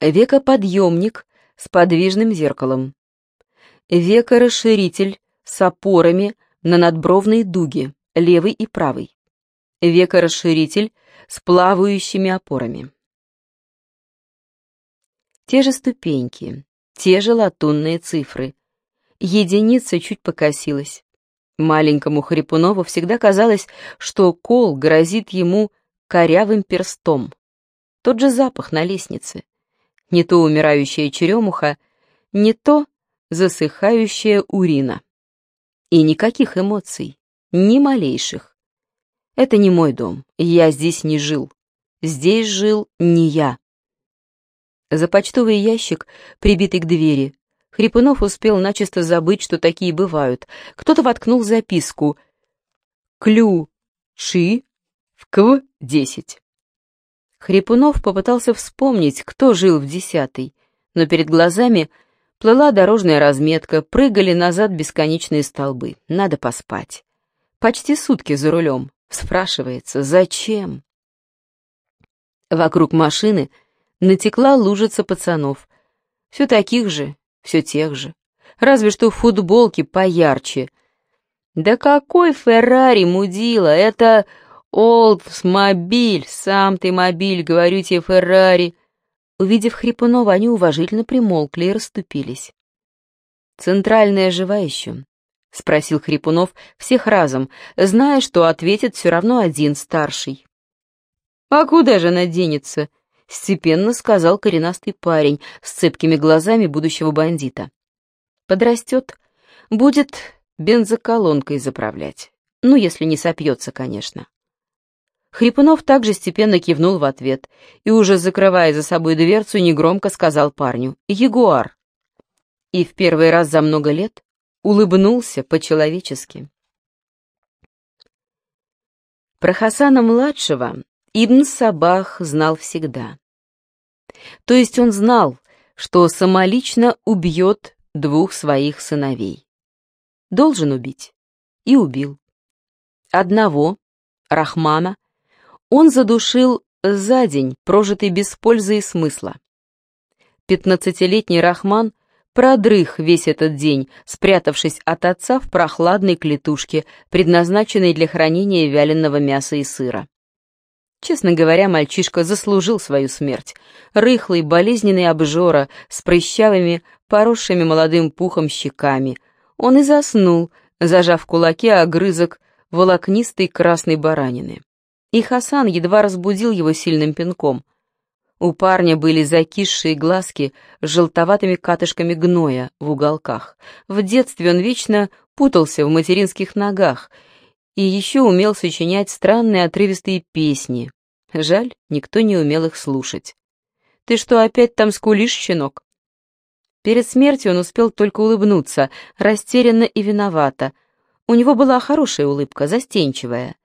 Векоподъемник с подвижным зеркалом. Векорасширитель с опорами на надбровные дуги, левый и правый. Векорасширитель с плавающими опорами. Те же ступеньки, те же латунные цифры. Единица чуть покосилась. Маленькому Хрипунову всегда казалось, что кол грозит ему корявым перстом. Тот же запах на лестнице. Не то умирающая черемуха, не то засыхающая урина. И никаких эмоций, ни малейших. Это не мой дом, я здесь не жил. Здесь жил не я. За почтовый ящик, прибитый к двери, Хрипунов успел начисто забыть, что такие бывают. Кто-то воткнул записку «Клю-ши в КВ-10». Хрипунов попытался вспомнить, кто жил в десятой, но перед глазами плыла дорожная разметка, прыгали назад бесконечные столбы. Надо поспать. Почти сутки за рулем. Спрашивается, зачем? Вокруг машины натекла лужица пацанов. Все таких же, все тех же. Разве что футболки поярче. Да какой Феррари, мудила, это Олдсмобиль, сам ты мобиль, говорю тебе, Феррари. Увидев Хрипунова, они уважительно примолкли и расступились. «Центральная жива еще?» — спросил Хрипунов всех разом, зная, что ответит все равно один старший. «А куда же она денется?» — степенно сказал коренастый парень с цепкими глазами будущего бандита. «Подрастет, будет бензоколонкой заправлять. Ну, если не сопьется, конечно». Хрипунов также степенно кивнул в ответ и, уже закрывая за собой дверцу, негромко сказал парню «Ягуар». И в первый раз за много лет улыбнулся по-человечески. Про Хасана-младшего Ибн Сабах знал всегда. То есть он знал, что самолично убьет двух своих сыновей. Должен убить. И убил. Одного, Рахмана, он задушил за день, прожитый без пользы и смысла. Пятнадцатилетний Рахман продрых весь этот день, спрятавшись от отца в прохладной клетушке, предназначенной для хранения вяленого мяса и сыра. Честно говоря, мальчишка заслужил свою смерть. Рыхлый, болезненный обжора, с прыщавыми, поросшими молодым пухом щеками. Он и заснул, зажав в кулаке огрызок волокнистой красной баранины и Хасан едва разбудил его сильным пинком. У парня были закисшие глазки с желтоватыми катышками гноя в уголках. В детстве он вечно путался в материнских ногах и еще умел сочинять странные отрывистые песни. Жаль, никто не умел их слушать. «Ты что, опять там скулишь, щенок?» Перед смертью он успел только улыбнуться, растерянно и виновато. У него была хорошая улыбка, застенчивая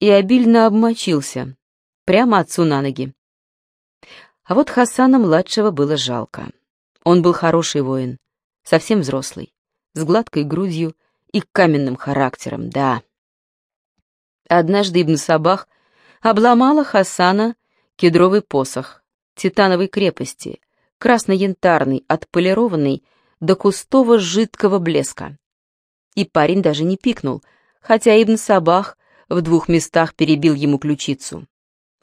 и обильно обмочился, прямо отцу на ноги. А вот Хасана-младшего было жалко. Он был хороший воин, совсем взрослый, с гладкой грудью и каменным характером, да. Однажды Ибн Сабах обломала Хасана кедровый посох титановой крепости, красно-янтарный, отполированный до кустого жидкого блеска. И парень даже не пикнул, хотя Ибн Сабах в двух местах перебил ему ключицу.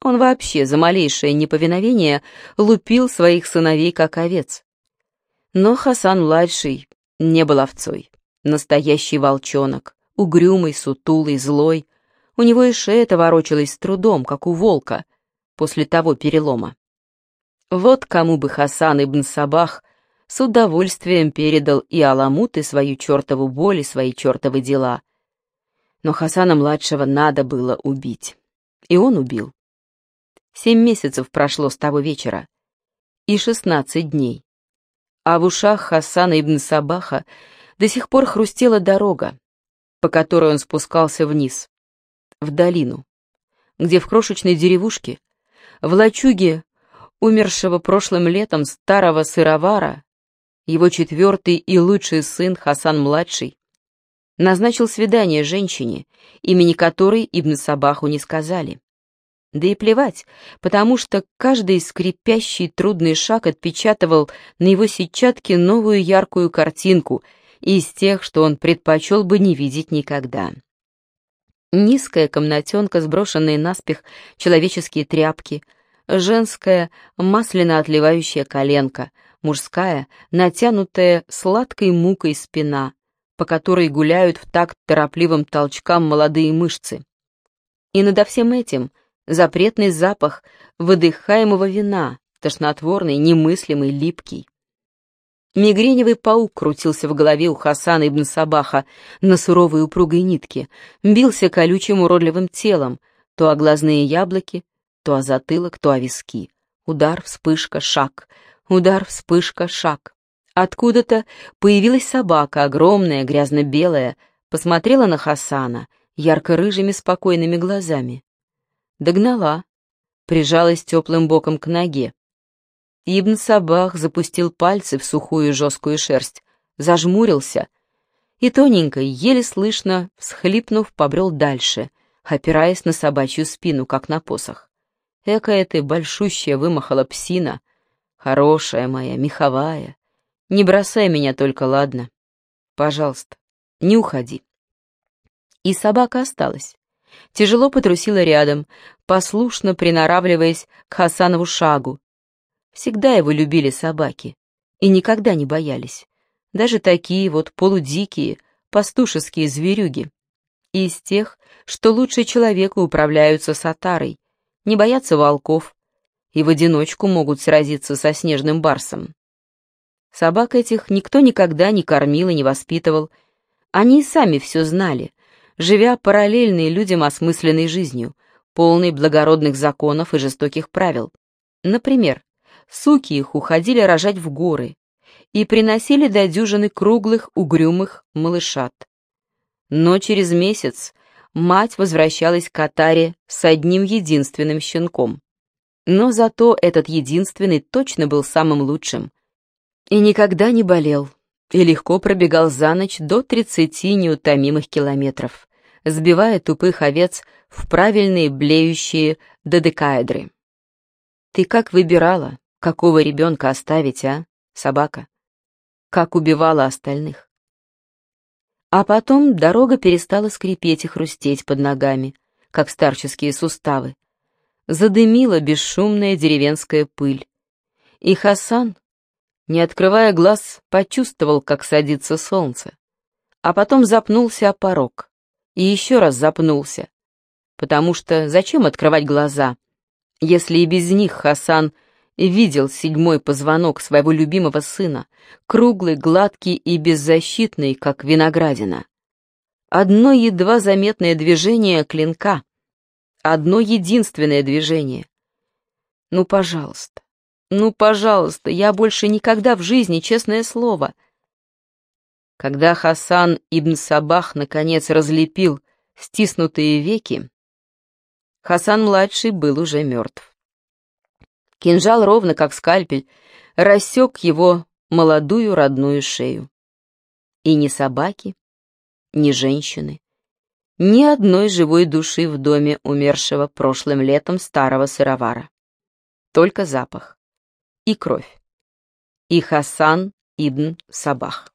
Он вообще за малейшее неповиновение лупил своих сыновей как овец. Но Хасан-младший не был овцой. Настоящий волчонок, угрюмый, сутулый, злой. У него и шея-то ворочалась с трудом, как у волка, после того перелома. Вот кому бы Хасан ибн Сабах с удовольствием передал и Аламут, и свою чертову боль, и свои чертовы дела, но Хасана-младшего надо было убить. И он убил. Семь месяцев прошло с того вечера. И шестнадцать дней. А в ушах Хасана ибн Сабаха до сих пор хрустела дорога, по которой он спускался вниз, в долину, где в крошечной деревушке, в лачуге умершего прошлым летом старого сыровара, его четвертый и лучший сын Хасан-младший назначил свидание женщине, имени которой Ибн Сабаху не сказали. Да и плевать, потому что каждый скрипящий трудный шаг отпечатывал на его сетчатке новую яркую картинку из тех, что он предпочел бы не видеть никогда. Низкая комнатенка, сброшенные наспех человеческие тряпки, женская масляно отливающая коленка, мужская, натянутая сладкой мукой спина, по которой гуляют в такт торопливым толчкам молодые мышцы. И надо всем этим запретный запах выдыхаемого вина, тошнотворный, немыслимый, липкий. Мигреневый паук крутился в голове у Хасана ибн Сабаха на суровой упругой нитке, бился колючим уродливым телом, то о глазные яблоки, то о затылок, то о виски. Удар, вспышка, шаг. Удар, вспышка, шаг. Откуда-то появилась собака, огромная, грязно-белая, посмотрела на Хасана ярко-рыжими спокойными глазами. Догнала, прижалась теплым боком к ноге. Ибн Сабах запустил пальцы в сухую жесткую шерсть, зажмурился и тоненько, еле слышно, всхлипнув, побрел дальше, опираясь на собачью спину, как на посох. Экая ты большущая вымахала псина, хорошая моя, меховая. Не бросай меня только, ладно? Пожалуйста, не уходи. И собака осталась. Тяжело потрусила рядом, послушно приноравливаясь к Хасанову шагу, Всегда его любили собаки и никогда не боялись. Даже такие вот полудикие, пастушеские зверюги. из тех, что лучше человека управляются с отарой, не боятся волков и в одиночку могут сразиться со снежным барсом. Собак этих никто никогда не кормил и не воспитывал. Они сами все знали, живя параллельной людям осмысленной жизнью, полной благородных законов и жестоких правил. Например, суки их уходили рожать в горы и приносили до дюжины круглых, угрюмых малышат. Но через месяц мать возвращалась к Катаре с одним единственным щенком. Но зато этот единственный точно был самым лучшим. И никогда не болел, и легко пробегал за ночь до 30 неутомимых километров, сбивая тупых овец в правильные блеющие додекаэдры. Ты как выбирала, Какого ребенка оставить, а, собака? Как убивала остальных? А потом дорога перестала скрипеть и хрустеть под ногами, как старческие суставы. Задымила бесшумная деревенская пыль. И Хасан, не открывая глаз, почувствовал, как садится солнце. А потом запнулся о порог. И еще раз запнулся. Потому что зачем открывать глаза, если и без них Хасан видел седьмой позвонок своего любимого сына, круглый, гладкий и беззащитный, как виноградина. Одно едва заметное движение клинка, одно единственное движение. Ну, пожалуйста, ну, пожалуйста, я больше никогда в жизни, честное слово. Когда Хасан ибн Сабах наконец разлепил стиснутые веки, Хасан-младший был уже мертв. Кинжал, ровно как скальпель, рассек его молодую родную шею. И ни собаки, ни женщины, ни одной живой души в доме умершего прошлым летом старого сыровара. Только запах и кровь. И Хасан ибн Сабах.